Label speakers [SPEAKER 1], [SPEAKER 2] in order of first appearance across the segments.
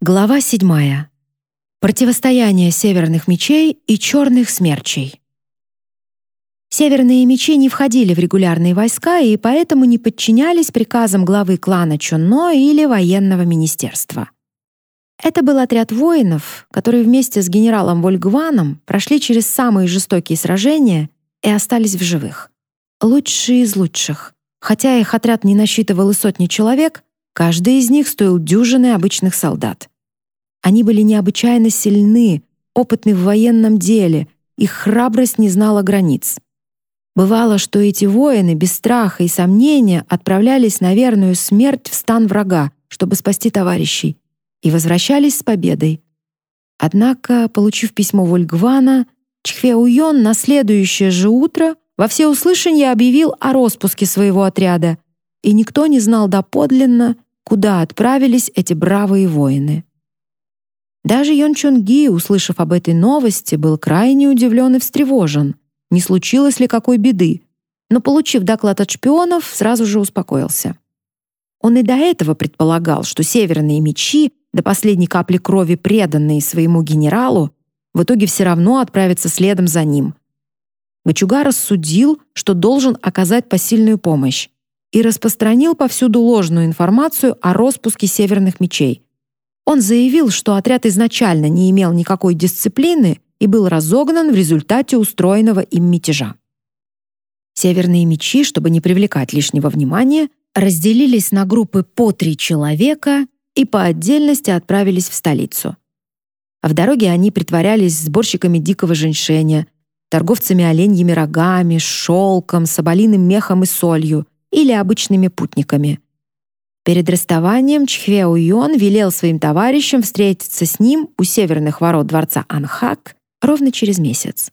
[SPEAKER 1] Глава 7. Противостояние северных мечей и черных смерчей. Северные мечи не входили в регулярные войска и поэтому не подчинялись приказам главы клана Чонно или военного министерства. Это был отряд воинов, которые вместе с генералом Вольгваном прошли через самые жестокие сражения и остались в живых. Лучшие из лучших. Хотя их отряд не насчитывал и сотни человек, Каждый из них стоил дюжины обычных солдат. Они были необычайно сильны, опытны в военном деле, их храбрость не знала границ. Бывало, что эти воины без страха и сомнения отправлялись на верную смерть в стан врага, чтобы спасти товарищей, и возвращались с победой. Однако, получив письмо Вольгвана, Чхве Уйон на следующее же утро во всеуслышание объявил о распуске своего отряда, и никто не знал доподлинно, куда отправились эти бравые воины. Даже Йон Чон Ги, услышав об этой новости, был крайне удивлен и встревожен, не случилось ли какой беды, но, получив доклад от шпионов, сразу же успокоился. Он и до этого предполагал, что северные мечи, до последней капли крови преданные своему генералу, в итоге все равно отправятся следом за ним. Гачуга рассудил, что должен оказать посильную помощь, и распространил повсюду ложную информацию о распуске северных мечей. Он заявил, что отряд изначально не имел никакой дисциплины и был разогнан в результате устроенного им мятежа. Северные мечи, чтобы не привлекать лишнего внимания, разделились на группы по три человека и по отдельности отправились в столицу. В дороге они притворялись сборщиками дикого женьшеня, торговцами оленьими рогами, шелком, соболиным мехом и солью — или обычными путниками. Перед расставанием Чхве Уйон велел своим товарищам встретиться с ним у северных ворот дворца Анхак ровно через месяц.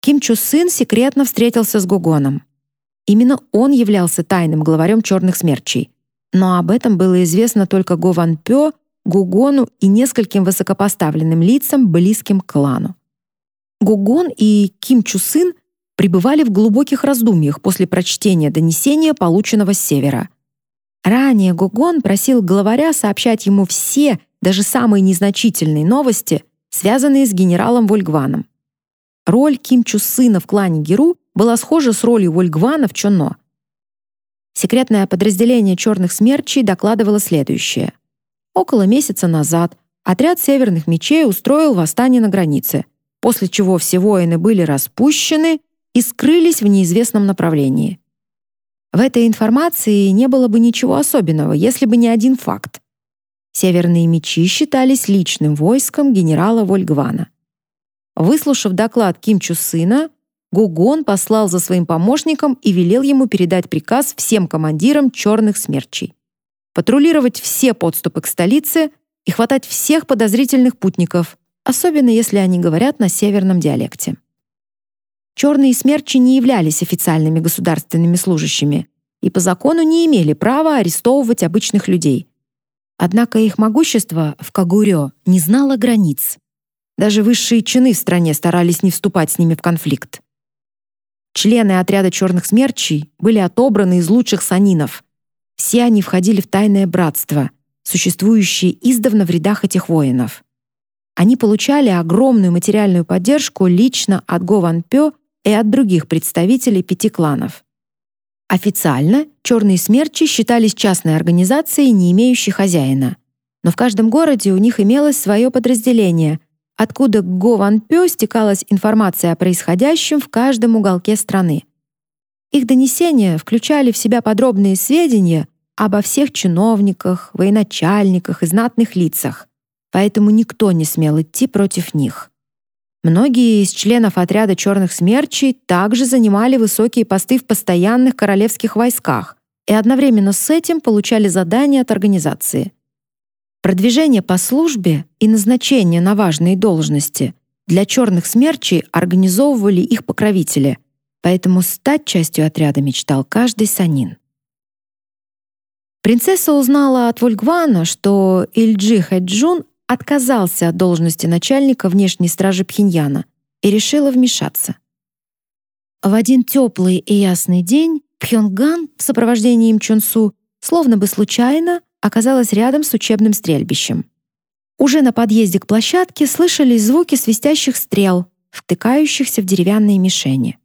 [SPEAKER 1] Ким Чу Сын секретно встретился с Гугоном. Именно он являлся тайным главарем черных смерчей. Но об этом было известно только Го Ван Пё, Гугону и нескольким высокопоставленным лицам, близким к клану. Гугон и Ким Чу Сын пребывали в глубоких раздумьях после прочтения донесения, полученного с севера. Ранее Гугон просил главаря сообщать ему все, даже самые незначительные новости, связанные с генералом Вольгваном. Роль Ким Чу Сына в клане Геру была схожа с ролью Вольгвана в Чонно. Секретное подразделение черных смерчей докладывало следующее. Около месяца назад отряд северных мечей устроил восстание на границе, после чего все воины были распущены и скрылись в неизвестном направлении. В этой информации не было бы ничего особенного, если бы не один факт. Северные мечи считались личным войском генерала Вольгвана. Выслушав доклад Ким Чу Сына, Гугон послал за своим помощником и велел ему передать приказ всем командирам черных смерчей. Патрулировать все подступы к столице и хватать всех подозрительных путников, особенно если они говорят на северном диалекте. Черные смерчи не являлись официальными государственными служащими и по закону не имели права арестовывать обычных людей. Однако их могущество в Кагурё не знало границ. Даже высшие чины в стране старались не вступать с ними в конфликт. Члены отряда черных смерчей были отобраны из лучших санинов. Все они входили в тайное братство, существующее издавна в рядах этих воинов. Они получали огромную материальную поддержку лично от Го Ван Пё и от других представителей пяти кланов. Официально черные смерчи считались частной организацией, не имеющей хозяина. Но в каждом городе у них имелось свое подразделение, откуда к Го Ван Пё стекалась информация о происходящем в каждом уголке страны. Их донесения включали в себя подробные сведения обо всех чиновниках, военачальниках и знатных лицах, поэтому никто не смел идти против них. Многие из членов отряда черных смерчей также занимали высокие посты в постоянных королевских войсках и одновременно с этим получали задания от организации. Продвижение по службе и назначение на важные должности для черных смерчей организовывали их покровители, поэтому стать частью отряда мечтал каждый санин. Принцесса узнала от Вольгвана, что Ильджи Хэджун отказался от должности начальника внешней стражи Пхеньяна и решила вмешаться. В один теплый и ясный день Пхёнган в сопровождении Им Чон Су словно бы случайно оказалась рядом с учебным стрельбищем. Уже на подъезде к площадке слышались звуки свистящих стрел, втыкающихся в деревянные мишени.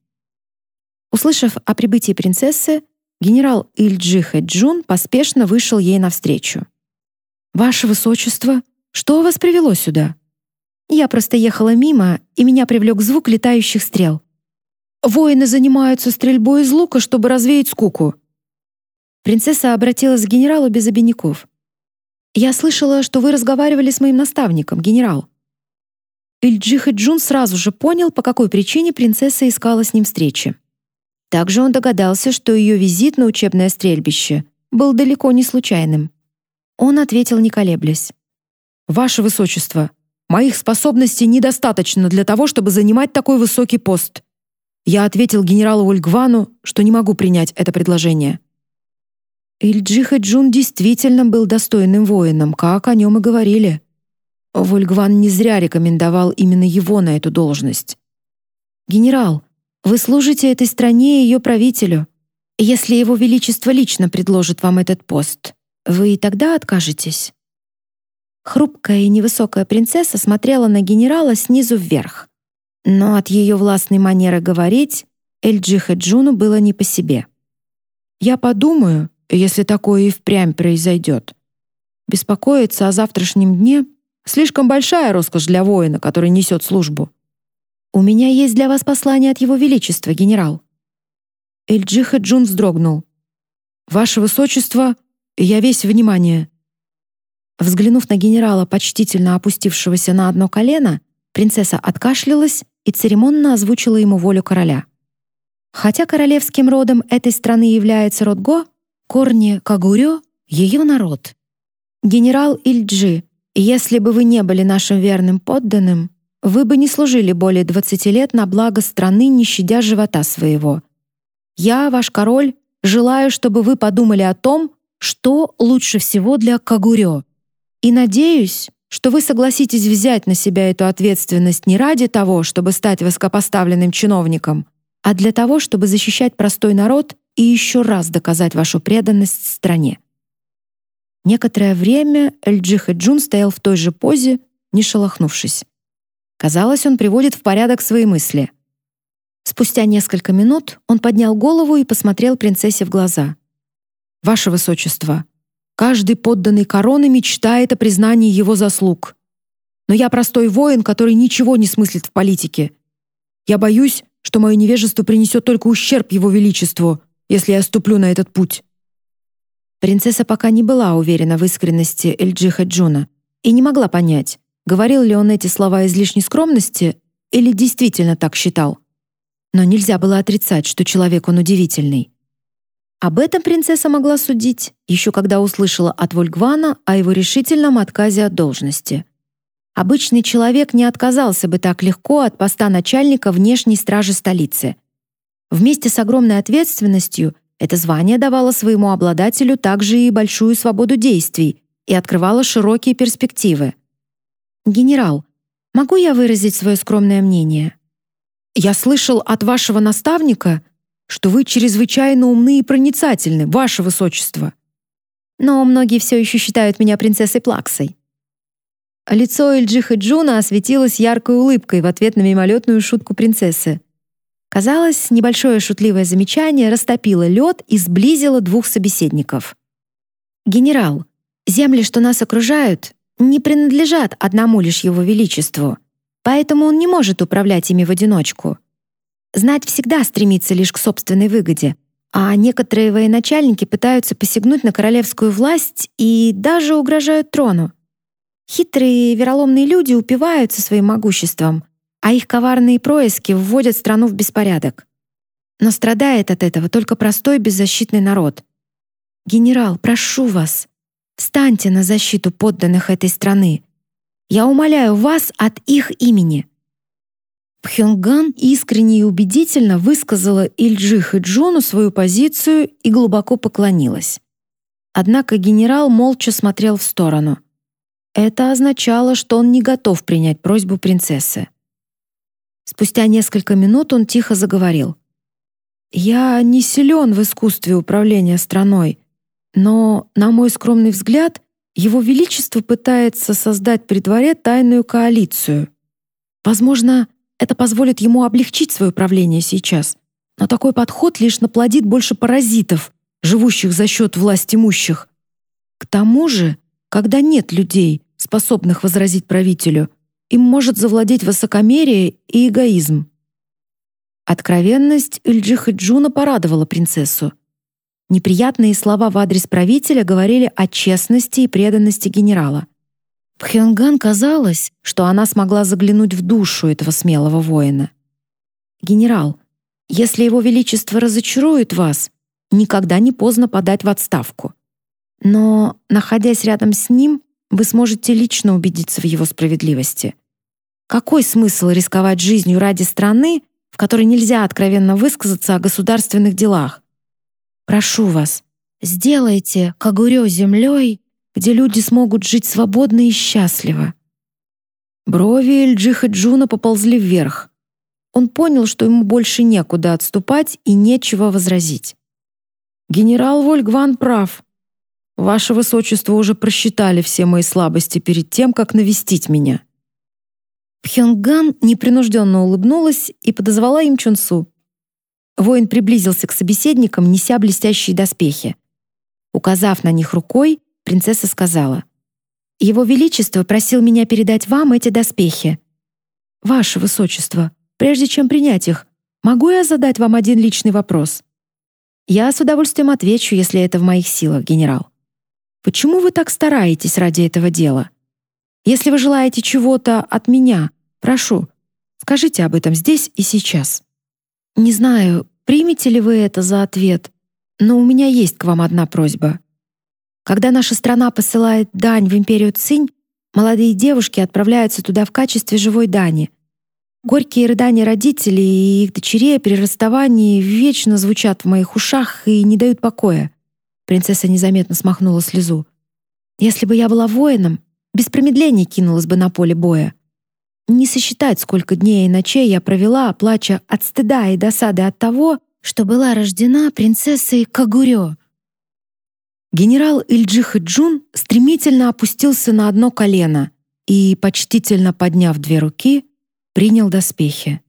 [SPEAKER 1] Услышав о прибытии принцессы, генерал Ильджи Хэджун поспешно вышел ей навстречу. «Ваше Высочество, что вас привело сюда?» «Я просто ехала мимо, и меня привлек звук летающих стрел. Воины занимаются стрельбой из лука, чтобы развеять скуку». Принцесса обратилась к генералу без обиняков. «Я слышала, что вы разговаривали с моим наставником, генерал». Ильджи Хэджун сразу же понял, по какой причине принцесса искала с ним встречи. Также он догадался, что ее визит на учебное стрельбище был далеко не случайным. Он ответил, не колеблясь. «Ваше Высочество, моих способностей недостаточно для того, чтобы занимать такой высокий пост. Я ответил генералу Ульгвану, что не могу принять это предложение». Ильджиха Джун действительно был достойным воином, как о нем и говорили. Вольгван не зря рекомендовал именно его на эту должность. «Генерал, вы служите этой стране и ее правителю. Если его величество лично предложит вам этот пост, вы и тогда откажетесь?» Хрупкая и невысокая принцесса смотрела на генерала снизу вверх. Но от ее властной манеры говорить Эльджи Хэджуну было не по себе. «Я подумаю, если такое и впрямь произойдет. Беспокоиться о завтрашнем дне — слишком большая роскошь для воина, который несет службу. «У меня есть для вас послание от Его Величества, генерал». Эльджиха Джун вздрогнул. «Ваше Высочество, я весь внимание». Взглянув на генерала, почтительно опустившегося на одно колено, принцесса откашлялась и церемонно озвучила ему волю короля. Хотя королевским родом этой страны является род Го, корни Кагурё — ее народ. Генерал Ильджи, если бы вы не были нашим верным подданным, вы бы не служили более 20 лет на благо страны, не щадя живота своего. Я, ваш король, желаю, чтобы вы подумали о том, что лучше всего для Кагурё. И надеюсь, что вы согласитесь взять на себя эту ответственность не ради того, чтобы стать высокопоставленным чиновником, а для того, чтобы защищать простой народ и еще раз доказать вашу преданность стране. Некоторое время Эльджи Хэджун стоял в той же позе, не шелохнувшись. Казалось, он приводит в порядок свои мысли. Спустя несколько минут он поднял голову и посмотрел принцессе в глаза. «Ваше Высочество, каждый подданный короны мечтает о признании его заслуг. Но я простой воин, который ничего не смыслит в политике. Я боюсь, что мое невежество принесет только ущерб его величеству, если я ступлю на этот путь». Принцесса пока не была уверена в искренности Эльджиха Джуна и не могла понять, Говорил ли он эти слова из лишней скромности или действительно так считал? Но нельзя было отрицать, что человек он удивительный. Об этом принцесса могла судить, еще когда услышала от Вольгвана о его решительном отказе от должности. Обычный человек не отказался бы так легко от поста начальника внешней стражи столицы. Вместе с огромной ответственностью это звание давало своему обладателю также и большую свободу действий и открывало широкие перспективы. «Генерал, могу я выразить свое скромное мнение? Я слышал от вашего наставника, что вы чрезвычайно умны и проницательны, ваше высочество. Но многие все еще считают меня принцессой Плаксой». Лицо Эльджиха Джуна осветилось яркой улыбкой в ответ на мимолетную шутку принцессы. Казалось, небольшое шутливое замечание растопило лед и сблизило двух собеседников. «Генерал, земли, что нас окружают, не принадлежат одному лишь его величеству, поэтому он не может управлять ими в одиночку. Знать всегда стремится лишь к собственной выгоде, а некоторые военачальники пытаются посягнуть на королевскую власть и даже угрожают трону. Хитрые вероломные люди упиваются своим могуществом, а их коварные происки вводят страну в беспорядок. Но страдает от этого только простой беззащитный народ. «Генерал, прошу вас, Встаньте на защиту подданных этой страны. Я умоляю вас от их имени». Пхёнган искренне и убедительно высказала Ильджи Хэджону свою позицию и глубоко поклонилась. Однако генерал молча смотрел в сторону. Это означало, что он не готов принять просьбу принцессы. Спустя несколько минут он тихо заговорил. «Я не силен в искусстве управления страной, но, на мой скромный взгляд, Его Величество пытается создать при дворе тайную коалицию. Возможно, это позволит ему облегчить свое правление сейчас. Но такой подход лишь наплодит больше паразитов, живущих за счет власть имущих. К тому же, когда нет людей, способных возразить правителю, им может завладеть высокомерие и эгоизм. Откровенность Ильджиха Джуна порадовала принцессу. Неприятные слова в адрес правителя говорили о честности и преданности генерала. Пхёнган казалось, что она смогла заглянуть в душу этого смелого воина. «Генерал, если его величество разочарует вас, никогда не поздно подать в отставку. Но, находясь рядом с ним, вы сможете лично убедиться в его справедливости. Какой смысл рисковать жизнью ради страны, в которой нельзя откровенно высказаться о государственных делах? Прошу вас, сделайте Кагурё землей, где люди смогут жить свободно и счастливо. Брови Эльджиха Джуна поползли вверх. Он понял, что ему больше некуда отступать и нечего возразить. Генерал Вольгван прав. Ваше высочество уже просчитали все мои слабости перед тем, как навестить меня. Пхёнган непринужденно улыбнулась и подозвала им Чунсу. Воин приблизился к собеседникам, неся блестящие доспехи. Указав на них рукой, принцесса сказала: "Его величество просил меня передать вам эти доспехи. Ваше высочество, прежде чем принять их, могу я задать вам один личный вопрос?" "Я с удовольствием отвечу, если это в моих силах, генерал." Почему вы так стараетесь ради этого дела? Если вы желаете чего-то от меня, прошу, скажите об этом здесь и сейчас. Не знаю, примете ли вы это за ответ, но у меня есть к вам одна просьба. Когда наша страна посылает дань в империю Цинь, молодые девушки отправляются туда в качестве живой дани. Горькие рыдания родителей и их дочерей при расставании вечно звучат в моих ушах и не дают покоя. Принцесса незаметно смахнула слезу. Если бы я была воином, без промедления кинулась бы на поле боя. Не сосчитать, сколько дней и ночей я провела, плача от стыда и досады от того, что была рождена принцессой Кагурё. Генерал Ильджиха Джун стремительно опустился на одно колено и, почтительно подняв две руки, принял доспехи.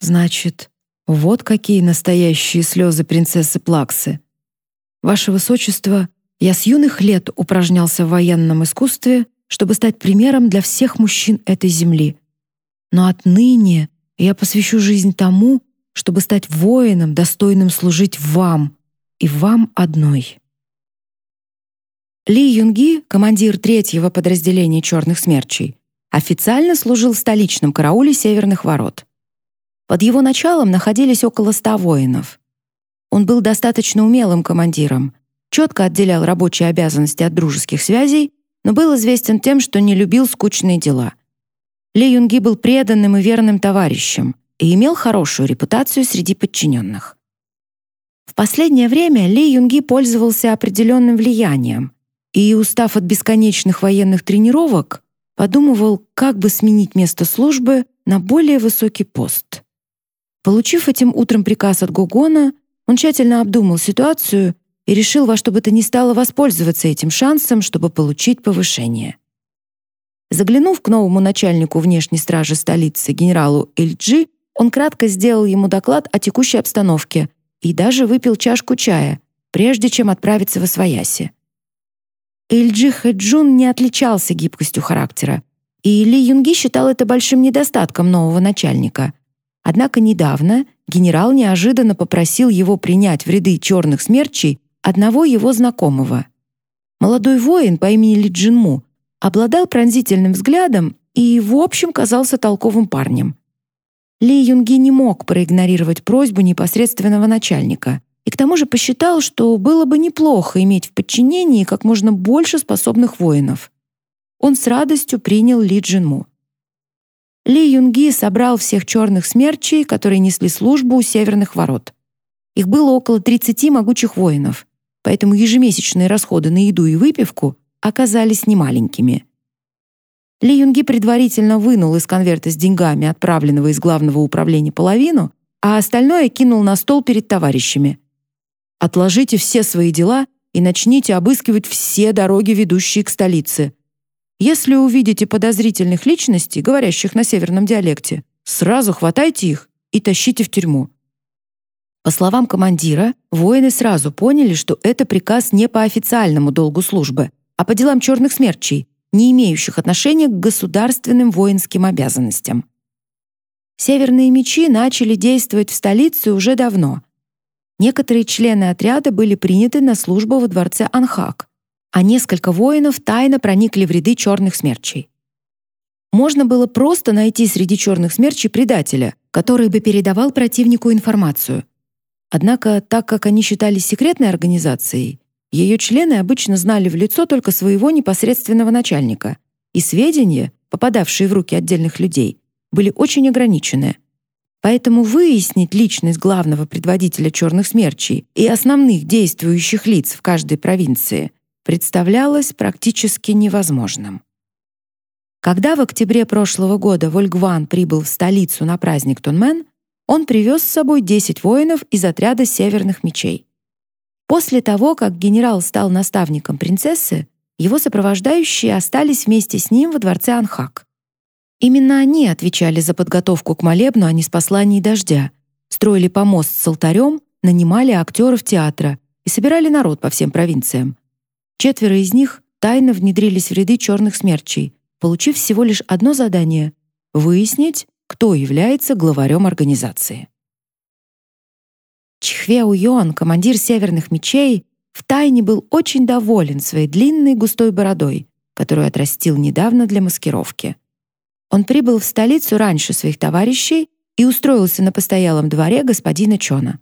[SPEAKER 1] Значит, вот какие настоящие слезы принцессы Плаксы. Ваше высочество, я с юных лет упражнялся в военном искусстве, чтобы стать примером для всех мужчин этой земли. Но отныне я посвящу жизнь тому, чтобы стать воином, достойным служить вам и вам одной. Ли Юнги, командир третьего подразделения Черных смерчей, официально служил в столичном карауле Северных ворот. Под его началом находились около ста воинов. Он был достаточно умелым командиром, четко отделял рабочие обязанности от дружеских связей, но был известен тем, что не любил скучные дела. Ли Юнги был преданным и верным товарищем и имел хорошую репутацию среди подчиненных. В последнее время Ли Юнги пользовался определенным влиянием и, устав от бесконечных военных тренировок, подумывал, как бы сменить место службы на более высокий пост. Получив этим утром приказ от Гогона, он тщательно обдумал ситуацию и решил во что бы то ни стало воспользоваться этим шансом, чтобы получить повышение. Заглянув к новому начальнику внешней стражи столицы генералу Эльджи, он кратко сделал ему доклад о текущей обстановке и даже выпил чашку чая, прежде чем отправиться в Освояси. Эльджи Хэджун не отличался гибкостью характера, и Ли Юнги считал это большим недостатком нового начальника. Однако недавно генерал неожиданно попросил его принять в ряды черных смерчей одного его знакомого. Молодой воин по имени Ли Джинму обладал пронзительным взглядом и, в общем, казался толковым парнем. Ли Юнги не мог проигнорировать просьбу непосредственного начальника и к тому же посчитал, что было бы неплохо иметь в подчинении как можно больше способных воинов. Он с радостью принял Ли Джинму. Ли Юнги собрал всех черных смерчей, которые несли службу у северных ворот. Их было около 30 могучих воинов, поэтому ежемесячные расходы на еду и выпивку оказались немаленькими. Ли Юнги предварительно вынул из конверта с деньгами, отправленного из главного управления, половину, а остальное кинул на стол перед товарищами. «Отложите все свои дела
[SPEAKER 2] и начните обыскивать все дороги, ведущие к столице. Если увидите подозрительных личностей, говорящих на северном диалекте, сразу хватайте их и тащите в тюрьму. По словам командира, воины сразу поняли, что это приказ не по официальному долгу службы, а по делам черных смерчей, не имеющих отношения к государственным воинским обязанностям. Северные мечи начали действовать в столице уже давно. Некоторые члены отряда были приняты на службу во дворце Анхак, а несколько воинов тайно проникли в ряды черных смерчей. Можно было просто найти среди черных смерчей предателя, который бы передавал противнику информацию. Однако, так как они считались секретной организацией, ее члены обычно знали в лицо только своего непосредственного начальника, и сведения, попадавшие в руки отдельных людей, были очень ограничены. Поэтому выяснить личность главного предводителя черных смерчей и основных действующих лиц в каждой провинции представлялось практически невозможным. Когда в октябре прошлого года Вольгван прибыл в столицу на праздник Тунмен, он привез с собой 10 воинов из отряда Северных мечей. После того, как генерал стал наставником принцессы, его сопровождающие остались вместе с ним во дворце Анхак. Именно они отвечали за подготовку к молебну о неспослании дождя, строили помост с алтарем, нанимали актеров театра и собирали народ по всем провинциям. Четверо из них тайно внедрились в ряды черных смерчей, получив всего лишь одно задание — выяснить, кто является главарем организации. Чхве Уйон, командир Северных мечей, втайне был очень доволен своей длинной густой бородой, которую отрастил недавно для маскировки. Он прибыл в столицу раньше своих товарищей и устроился на постоялом дворе господина Чона.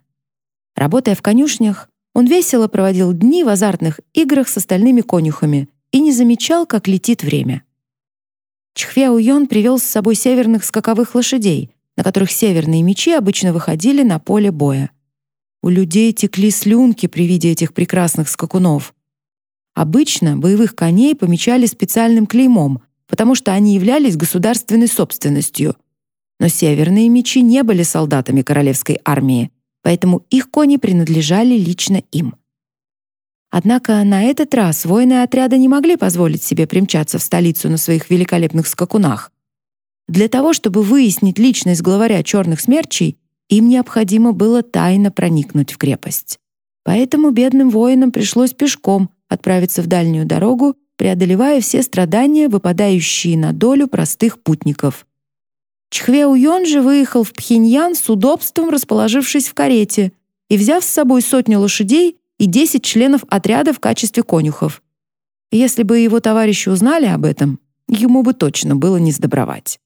[SPEAKER 2] Работая в конюшнях, он весело проводил дни в азартных играх с остальными конюхами и не замечал, как летит время. Чхве Уйон привел с собой северных скаковых лошадей, на которых северные мечи обычно выходили на поле боя. У людей текли слюнки при виде этих прекрасных скакунов. Обычно боевых коней помечали специальным клеймом, потому что они являлись государственной собственностью. Но северные мечи не были солдатами королевской армии, поэтому их кони принадлежали лично им. Однако на этот раз воины отряда не могли позволить себе примчаться в столицу на своих великолепных скакунах. Для того, чтобы выяснить личность главаря черных смерчей, им необходимо было тайно проникнуть в крепость. Поэтому бедным воинам пришлось пешком отправиться в дальнюю дорогу преодолевая все страдания, выпадающие на долю простых путников. Чхве Уйон же выехал в Пхеньян с удобством, расположившись в карете и взяв с собой сотню лошадей и 10 членов отряда в качестве конюхов. Если бы его товарищи узнали об этом, ему бы точно было не сдобровать.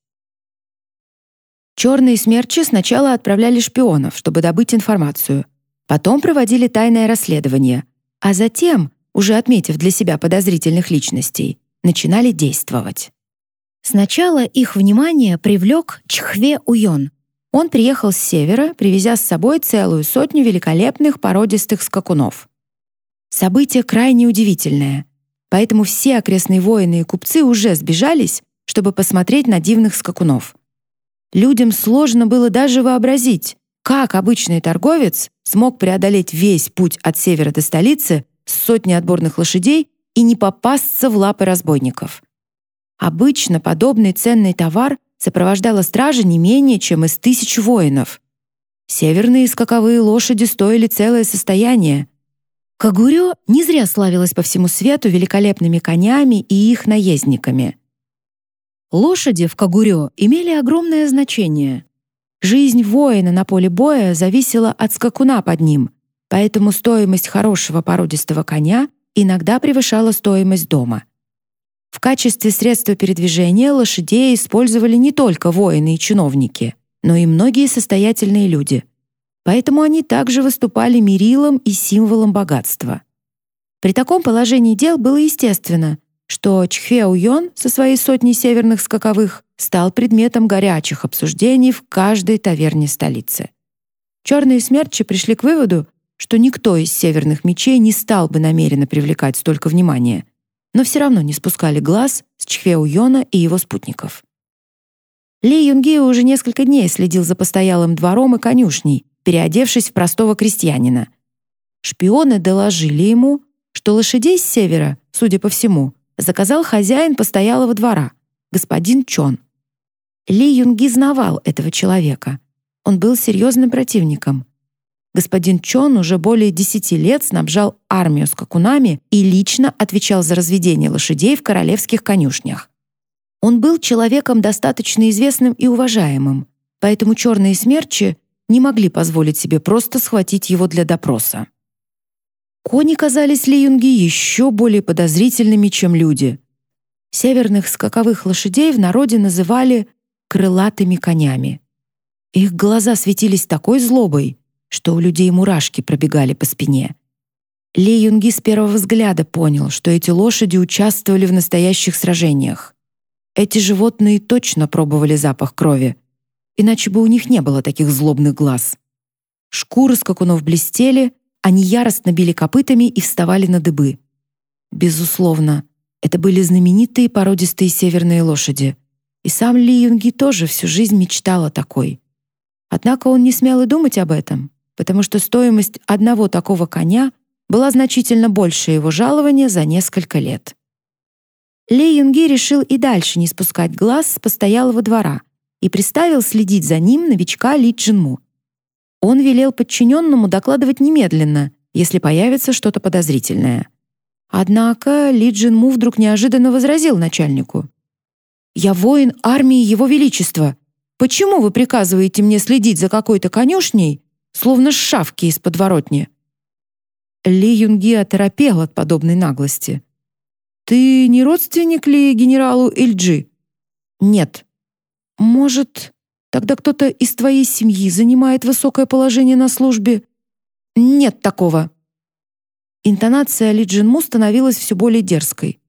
[SPEAKER 2] Черные смерчи сначала отправляли шпионов, чтобы добыть информацию. Потом проводили тайное расследование, а затем уже отметив для себя подозрительных личностей, начинали действовать. Сначала их внимание привлек Чхве Уйон. Он приехал с севера, привезя с собой целую сотню великолепных породистых скакунов. Событие крайне удивительное, поэтому все окрестные воины и купцы уже сбежались, чтобы посмотреть на дивных скакунов. Людям сложно было даже вообразить, как обычный торговец смог преодолеть весь путь от севера до столицы сотни отборных лошадей и не попасться в лапы разбойников. Обычно подобный ценный товар сопровождала стража не менее чем из тысяч воинов. Северные скаковые лошади стоили целое состояние. Кагурё не зря славилась по всему свету великолепными конями и их наездниками. Лошади в Кагурё имели огромное значение. Жизнь воина на поле боя зависела от скакуна под ним, поэтому стоимость хорошего породистого коня иногда превышала стоимость дома. В качестве средства передвижения лошадей использовали не только воины и чиновники, но и многие состоятельные люди. Поэтому они также выступали мерилом и символом богатства. При таком положении дел было естественно, что Чхвеуйон со своей сотней северных скаковых стал предметом горячих обсуждений в каждой таверне столицы. Черные смерчи пришли к выводу, что никто из северных мечей не стал бы намеренно привлекать столько внимания, но все равно не спускали глаз с Чхвеу Йона и его спутников. Ли Юнгио уже несколько дней следил за постоялым двором и конюшней, переодевшись в простого крестьянина. Шпионы доложили ему, что лошадей с севера, судя по всему, заказал хозяин постоялого двора, господин Чон. Ли Юнги знавал этого человека. Он был серьезным противником. Господин Чон уже более десяти лет снабжал армию скакунами и лично отвечал за разведение лошадей в королевских конюшнях. Он был человеком достаточно известным и уважаемым, поэтому черные смерчи не могли позволить себе просто схватить его для допроса. Кони казались Ли Юнги еще более подозрительными, чем люди. Северных скаковых лошадей в народе называли крылатыми конями. Их глаза светились такой злобой, что у людей мурашки пробегали по спине. Ли Юнги с первого взгляда понял, что эти лошади участвовали в настоящих сражениях. Эти животные точно пробовали запах крови, иначе бы у них не было таких злобных глаз. Шкуры скакунов блестели, они яростно били копытами и вставали на дыбы. Безусловно, это были знаменитые породистые северные лошади. И сам Ли Юнги тоже всю жизнь мечтал о такой. Однако он не смел и думать об этом, потому что стоимость одного такого коня была значительно больше его жалования за несколько лет. Ли Юнги решил и дальше не спускать глаз с постоялого двора и приставил следить за ним новичка Ли Джинму. Он велел подчиненному докладывать немедленно, если появится что-то подозрительное. Однако Ли Джинму вдруг неожиданно возразил начальнику. «Я воин армии Его Величества. Почему вы приказываете мне следить за какой-то конюшней, словно шавки из подворотни?» Ли Юнги оторопел от подобной наглости. «Ты не родственник ли генералу Ильджи?» «Нет». «Может, тогда кто-то из твоей семьи занимает высокое положение на службе?» «Нет такого», Интонация Ли Джинму становилась все более дерзкой.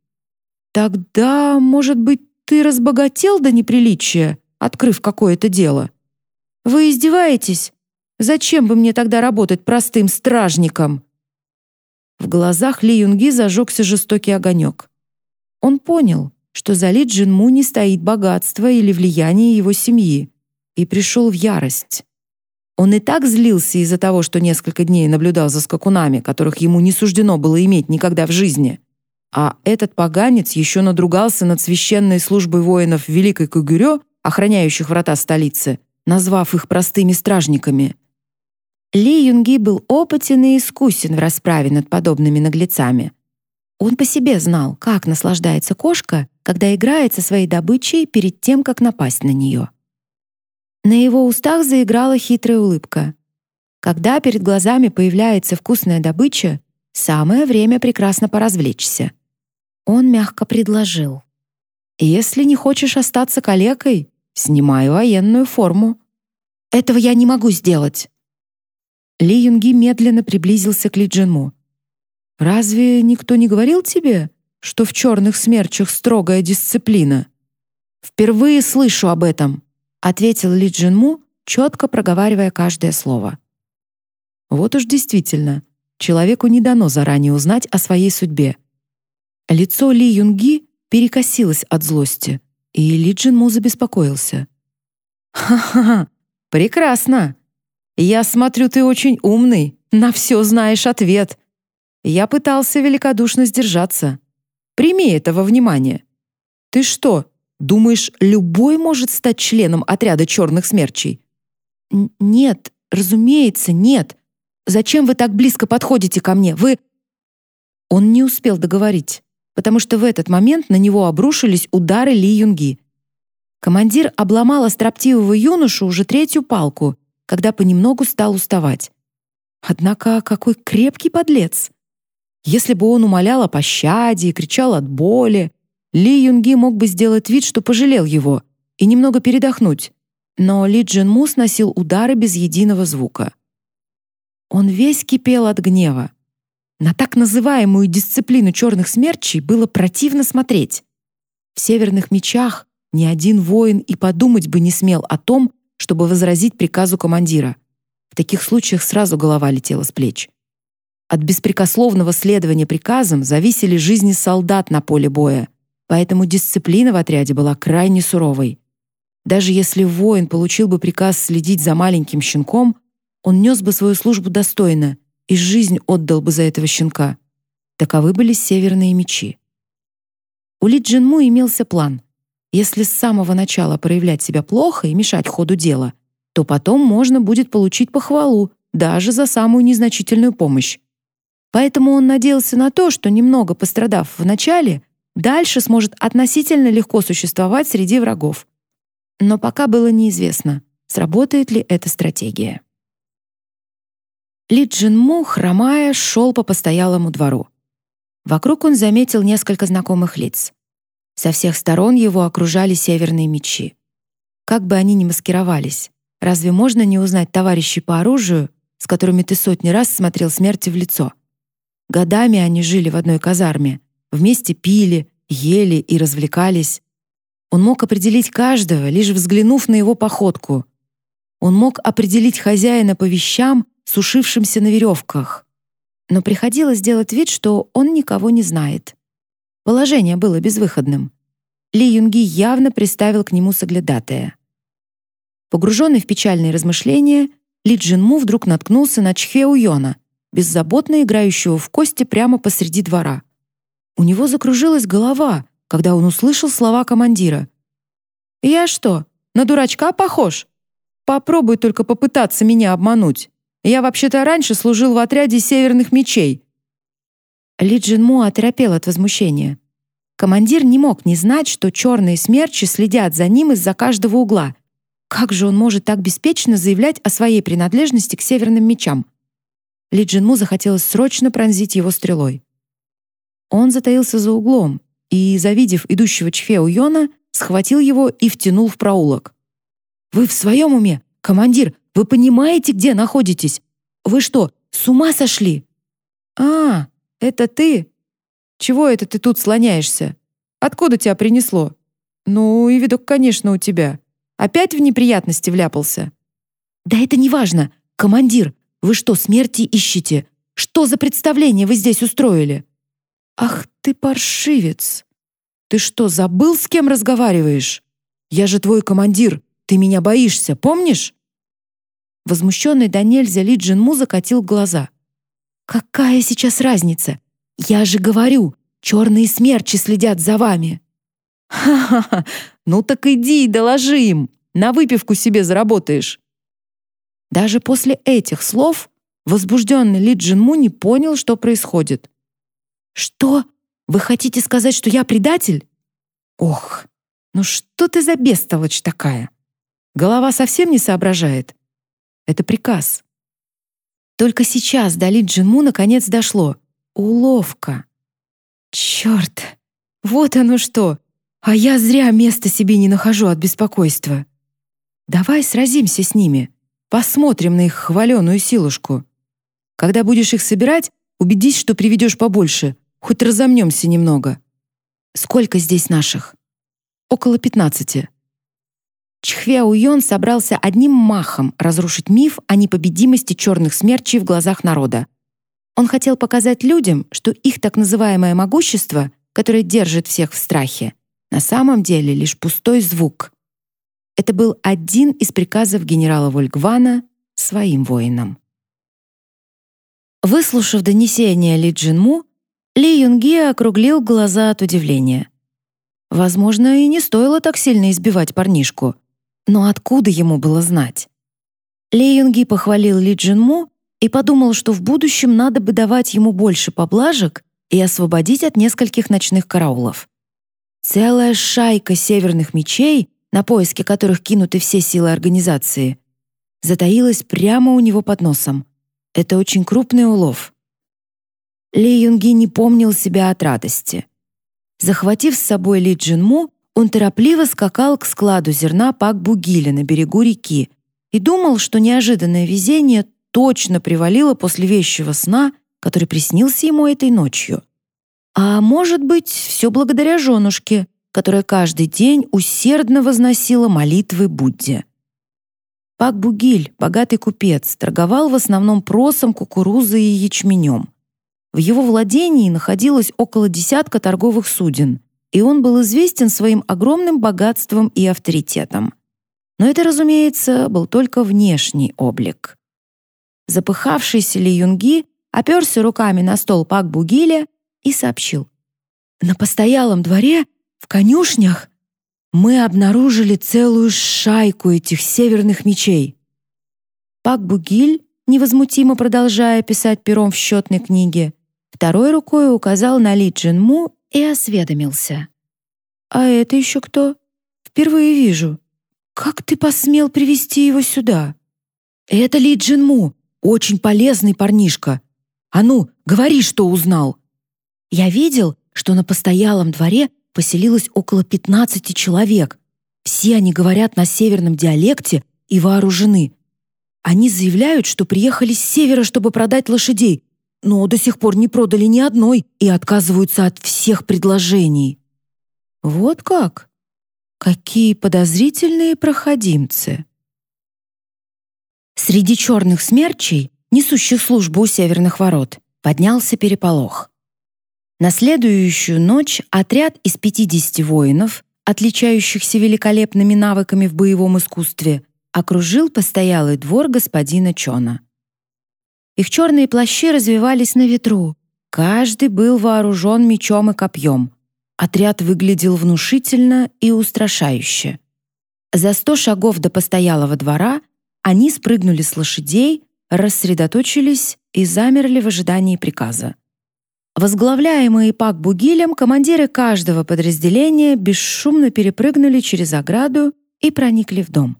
[SPEAKER 2] «Тогда, может быть, ты разбогател до неприличия, открыв какое-то дело? Вы издеваетесь? Зачем бы мне тогда работать простым стражником?» В глазах Ли Юнги зажегся жестокий огонек. Он понял, что за Ли Джинму не стоит богатство или влияние его семьи, и пришел в ярость. Он и так злился из-за того, что несколько дней наблюдал за скакунами, которых ему не суждено было иметь никогда в жизни. А этот поганец еще надругался над священной службой воинов Великой Кугюрё, охраняющих врата столицы, назвав их простыми стражниками. Ли Юнги был опытен и искусен в расправе над подобными наглецами. Он по себе знал, как наслаждается кошка, когда играет со своей добычей перед тем, как напасть на нее. На его устах заиграла хитрая улыбка. Когда перед глазами появляется вкусная добыча, самое время прекрасно поразвлечься. Он мягко предложил. «Если не хочешь остаться калекой, снимай военную форму». «Этого я не могу сделать». Ли Юнги медленно приблизился к Ли Джинму. «Разве никто не говорил тебе, что в черных смерчах строгая дисциплина?» «Впервые слышу об этом», ответил Ли Джинму, четко проговаривая каждое слово. Вот уж действительно, человеку не дано заранее узнать о своей судьбе. Лицо Ли Юнги перекосилось от злости, и Ли Джинму забеспокоился. «Ха-ха-ха! Прекрасно! Я смотрю, ты очень умный, на все знаешь ответ. Я пытался великодушно сдержаться. Прими этого внимания. Ты что, Думаешь, любой может стать членом отряда черных смерчей? Нет, разумеется, нет. Зачем вы так близко подходите ко мне? Вы Он не успел договорить, потому что в этот момент на него обрушились удары Ли Юнги. Командир обломал строптивого юношу уже третью палку, когда понемногу стал уставать. Однако какой крепкий подлец! Если бы он умолял о пощаде и кричал от боли, ли Юнги мог бы сделать вид, что пожалел его, и немного передохнуть, но Ли Джин Му сносил удары без единого звука. Он весь кипел от гнева. На так называемую дисциплину черных смерчей было противно смотреть. В северных мечах ни один воин и подумать бы не смел о том, чтобы возразить приказу командира. В таких случаях сразу голова летела с плеч. От беспрекословного следования приказам зависели жизни солдат на поле боя — поэтому дисциплина в отряде была крайне суровой. Даже если воин получил бы приказ следить за маленьким щенком, он нес бы свою службу достойно и жизнь отдал бы за этого щенка. Таковы были северные мечи. У Ли Джинму имелся план. Если с самого начала проявлять себя плохо и мешать ходу дела, то потом можно будет получить похвалу даже за самую незначительную помощь. Поэтому он надеялся на то, что немного пострадав в начале, дальше сможет относительно легко существовать среди врагов. Но пока было неизвестно, сработает ли эта стратегия. Ли Джинму, хромая, шел по постоялому двору. Вокруг он заметил несколько знакомых лиц. Со всех сторон его окружали северные мечи. Как бы они ни маскировались, разве можно не узнать товарищей по оружию, с которыми ты сотни раз смотрел смерти в лицо? Годами они жили в одной казарме, вместе пили, ели и развлекались. Он мог определить каждого, лишь взглянув на его походку. Он мог определить хозяина по вещам, сушившимся на веревках. Но приходилось делать вид, что он никого не знает. Положение было безвыходным. Ли Юнги явно приставил к нему соглядатая. Погруженный в печальные размышления, Ли Джинму вдруг наткнулся на Чхе Уйона, беззаботно играющего в кости прямо посреди двора. У него закружилась голова, когда он услышал слова командира. «Я что, на дурачка похож? Попробуй только попытаться меня обмануть. Я вообще-то раньше служил в отряде северных мечей». Ли Джинмо оторопел от возмущения. Командир не мог не знать, что черные смерчи следят за ним из-за каждого угла. Как же он может так беспечно заявлять о своей принадлежности к северным мечам? Ли Джинму захотелось срочно пронзить его стрелой. Он затаился за углом и, завидев идущего Чфе Уйона, схватил его и втянул в проулок. «Вы в своем уме? Командир, вы понимаете, где находитесь? Вы что, с ума сошли?» «А, это ты? Чего это ты тут слоняешься? Откуда тебя принесло?» «Ну, и видок, конечно, у тебя. Опять в неприятности вляпался?» «Да это не важно. Командир, вы что, смерти ищете? Что за представление вы здесь устроили?» «Ах ты паршивец! Ты что, забыл, с кем разговариваешь? Я же твой командир, ты меня боишься, помнишь?» Возмущенный до нельзя Ли Джинму закатил глаза. «Какая сейчас разница? Я же говорю, черные смерчи следят за вами!» «Ха-ха-ха! Ну так иди и доложи им! На выпивку себе заработаешь!» Даже после этих слов возбужденный Ли Джинму не понял, что происходит. «Что? Вы хотите сказать, что я предатель?» «Ох, ну что ты за бестолочь такая? Голова совсем не соображает. Это приказ». Только сейчас до Джинму наконец дошло. Уловка. Черт, вот оно что. А я зря места себе не нахожу от беспокойства. Давай сразимся с ними. Посмотрим на их хваленую силушку. Когда будешь их собирать, убедись, что приведешь побольше, хоть разомнемся немного. Сколько здесь наших? Около пятнадцати. Чхве Уйон собрался одним махом разрушить миф о непобедимости черных смерчей в глазах народа. Он хотел показать людям, что их так называемое могущество, которое держит всех в страхе, на самом деле лишь пустой звук. Это был один из приказов генерала Вольгвана своим воинам. Выслушав донесение Ли Джинму, Ли Юнги округлил глаза от удивления. Возможно, и не стоило так сильно избивать парнишку, но откуда ему было знать? Ли Юнги похвалил Ли Джинму и подумал, что в будущем надо бы давать ему больше поблажек и освободить от нескольких ночных караулов. Целая шайка северных мечей на поиски которых кинуты все силы организации, затаилась прямо у него под носом. Это очень крупный улов. Ли Юнги не помнил себя от радости. Захватив с собой Ли Джинму, он торопливо скакал к складу зерна Пак Бугиля на берегу реки и думал, что неожиданное везение точно привалило после вещего сна, который приснился ему этой ночью. А может быть, все благодаря женушке, которая каждый день усердно возносила молитвы Будде. Пак Бугиль, богатый купец, торговал в основном просом, кукурузой и ячменем. В его владении находилось около десятка торговых суден, и он был известен своим огромным богатством и авторитетом. Но это, разумеется, был только внешний облик. Запыхавшийся Ли Юнги оперся руками на стол Пак Бугиля
[SPEAKER 1] и сообщил. «На постоялом дворе, в конюшнях, мы обнаружили целую шайку этих северных мечей». Пак Бугиль, невозмутимо продолжая писать пером в счетной книге, второй рукой указал на Ли Джинму и осведомился. «А это еще кто? Впервые вижу. Как ты посмел привести его сюда?» «Это Ли Джинму, очень полезный парнишка. А ну, говори, что узнал». «Я видел, что на постоялом дворе поселилось около 15 человек. Все они говорят на северном диалекте и вооружены. Они заявляют, что приехали с севера, чтобы продать лошадей, но до сих пор не продали ни одной и отказываются от всех предложений. Вот как? Какие подозрительные проходимцы. Среди черных смерчей, несущих службу у северных ворот, поднялся переполох. На следующую ночь отряд из 50 воинов, отличающихся великолепными навыками в боевом искусстве, окружил постоялый двор господина Чона. Их черные плащи развивались на ветру. Каждый был вооружен мечом и копьем. Отряд выглядел внушительно и устрашающе. За сто шагов до постоялого двора они спрыгнули с лошадей, рассредоточились и замерли в ожидании приказа. Возглавляемые Пак Бугилем, командиры каждого подразделения бесшумно перепрыгнули через ограду и проникли в дом.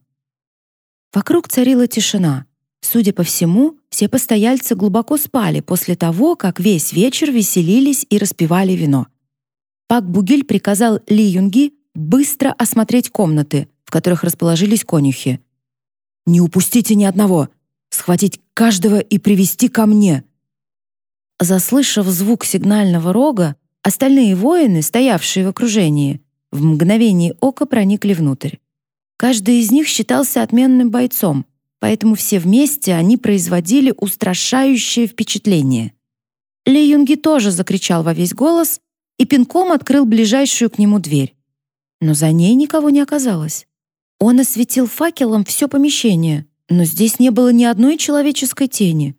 [SPEAKER 1] Вокруг царила тишина. Судя по всему, все постояльцы глубоко спали после того, как весь вечер веселились и распивали вино. Пак Бугиль приказал Ли Юнги быстро осмотреть комнаты, в которых расположились конюхи. «Не упустите ни одного! Схватить каждого и привести ко мне!» Заслышав звук сигнального рога, остальные воины, стоявшие в окружении, в мгновение ока проникли внутрь. Каждый из них считался отменным бойцом, поэтому все вместе они производили устрашающее впечатление. Ли Юнги тоже закричал во весь голос и пинком открыл ближайшую к нему дверь. Но за ней никого не оказалось. Он осветил факелом все помещение, но здесь не было ни одной человеческой тени.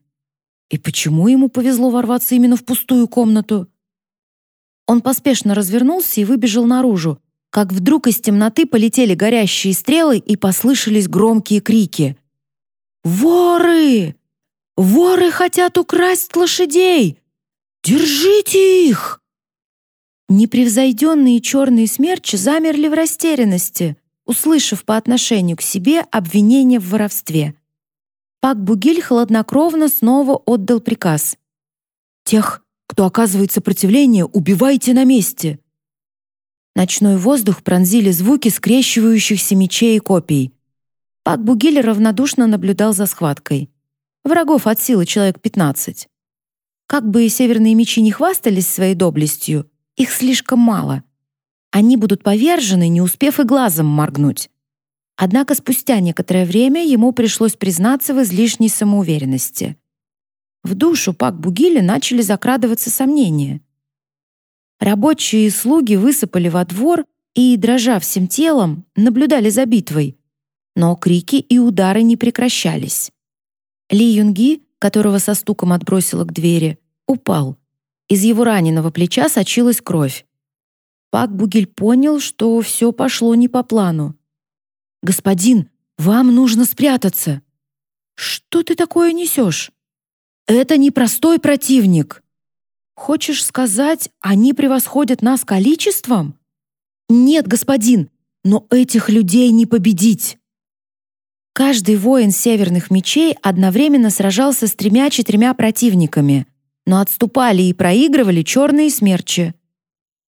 [SPEAKER 1] И почему ему повезло ворваться именно в пустую комнату? Он поспешно развернулся и выбежал наружу, как вдруг из темноты полетели горящие стрелы и послышались громкие крики. «Воры! Воры хотят украсть лошадей! Держите их!» Непревзойденные черные смерчи замерли в растерянности, услышав по отношению к себе обвинение в воровстве. Пак Бугиль хладнокровно снова отдал приказ. «Тех, кто оказывает сопротивление, убивайте на месте!» Ночной воздух пронзили звуки скрещивающихся мечей и копий. Пак Бугиль равнодушно наблюдал за схваткой. Врагов от силы человек 15. Как бы и северные мечи не хвастались своей доблестью, их слишком мало. Они будут повержены, не успев и глазом моргнуть. Однако спустя некоторое время ему пришлось признаться в излишней самоуверенности. В душу Пак Бугиля начали закрадываться сомнения — Рабочие и слуги высыпали во двор и, дрожа всем телом, наблюдали за битвой. Но крики и удары не прекращались. Ли Юнги, которого со стуком отбросило к двери, упал. Из его раненого плеча сочилась кровь. Пак Бугель понял, что все пошло не по плану. «Господин, вам нужно спрятаться!» «Что ты такое несешь?» «Это непростой противник!» Хочешь сказать, они превосходят нас количеством? Нет, господин, но этих людей не победить. Каждый воин северных мечей одновременно сражался с тремя-четырьмя противниками, но отступали и проигрывали черные смерчи.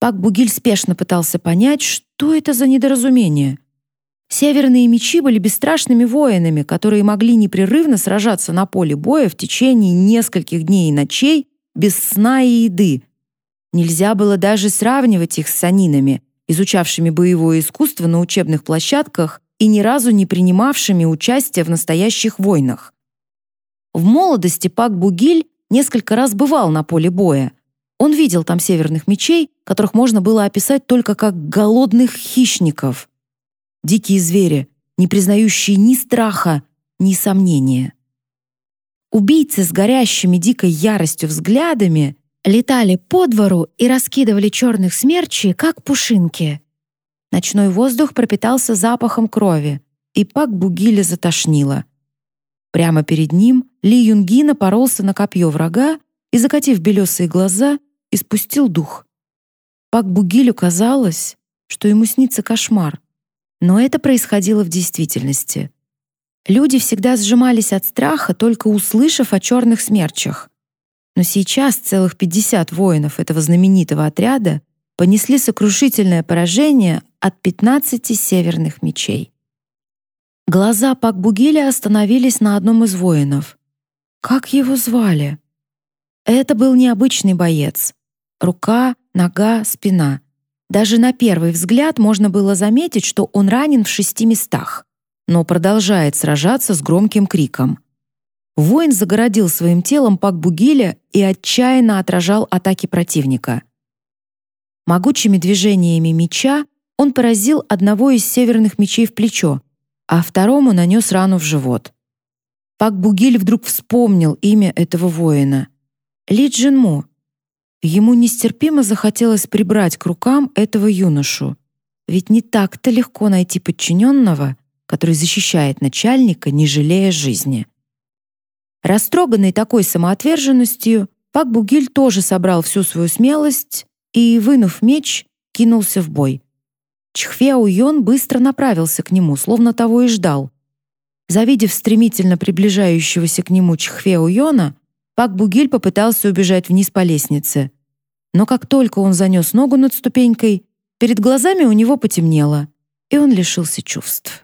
[SPEAKER 1] Пак Бугиль спешно пытался понять, что это за недоразумение. Северные мечи были бесстрашными воинами, которые могли непрерывно сражаться на поле боя в течение нескольких дней и ночей без сна и еды. Нельзя было даже сравнивать их с санинами, изучавшими боевое искусство на учебных площадках и ни разу не принимавшими участие в настоящих войнах. В молодости Пак Бугиль несколько раз бывал на поле боя. Он видел там северных мечей, которых можно было описать только как голодных хищников. Дикие звери, не признающие ни страха, ни сомнения. Убийцы с горящими дикой яростью взглядами летали по двору и раскидывали черных смерчей, как пушинки.
[SPEAKER 2] Ночной воздух пропитался запахом крови, и Пак Бугиля затошнило. Прямо перед ним Ли Юнги напоролся на копье врага и, закатив белесые глаза, испустил дух. Пак Бугилю казалось, что ему снится кошмар. Но это происходило в действительности. Люди всегда сжимались от страха, только услышав о черных смерчах. Но сейчас целых 50 воинов этого знаменитого отряда понесли сокрушительное поражение от 15 северных мечей. Глаза Пакбугиля остановились на одном из воинов. Как его звали? Это был необычный боец. Рука, нога, спина. Даже на первый взгляд можно было заметить, что он ранен в шести местах, но продолжает сражаться с громким криком. Воин загородил своим телом Пакбугиля и отчаянно отражал атаки противника. Могучими движениями меча он поразил одного из северных мечей в плечо, а второму нанес рану в живот. Пакбугиль вдруг вспомнил имя этого воина — Ли Джинму. Ему нестерпимо захотелось прибрать к рукам этого юношу, ведь не так-то легко найти подчиненного, который защищает начальника, не жалея жизни. Растроганный такой самоотверженностью, Пак Бугиль тоже собрал всю свою смелость и, вынув меч, кинулся в бой. Чхвео Йон быстро направился к нему, словно того и ждал. Завидев стремительно приближающегося к нему Чхвео Йона, Пак Бугиль попытался убежать вниз по лестнице. Но как только он занес ногу над ступенькой, перед глазами у него потемнело, и он лишился чувств.